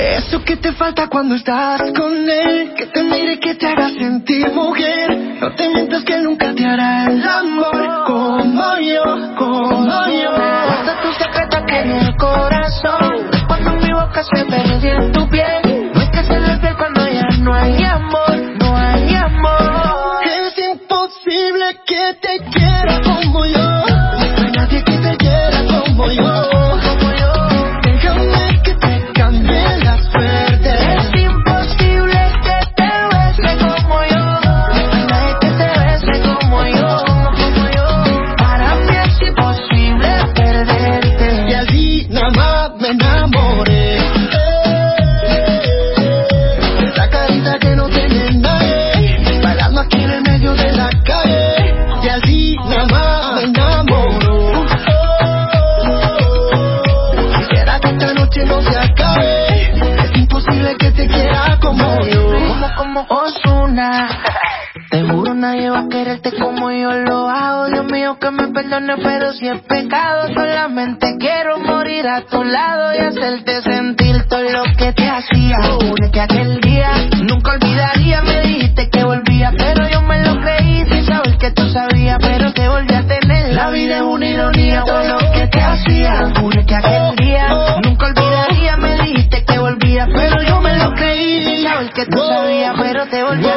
Eso que te falta cuando estás con él, que te mire, que te haga sentir mujer. No te mientas que nunca te hará el amor como yo, como yo. Hasta tu secreto que en el corazón, cuando mi boca se perdió en tu piel. como Osuna. Te juro nadie va a quererte como yo lo hago. Dios mío que me perdone, pero si es pecado, solamente quiero morir a tu lado y hacerte sentir todo lo que te hacía. Jure que aquel día sabía, pero te volví a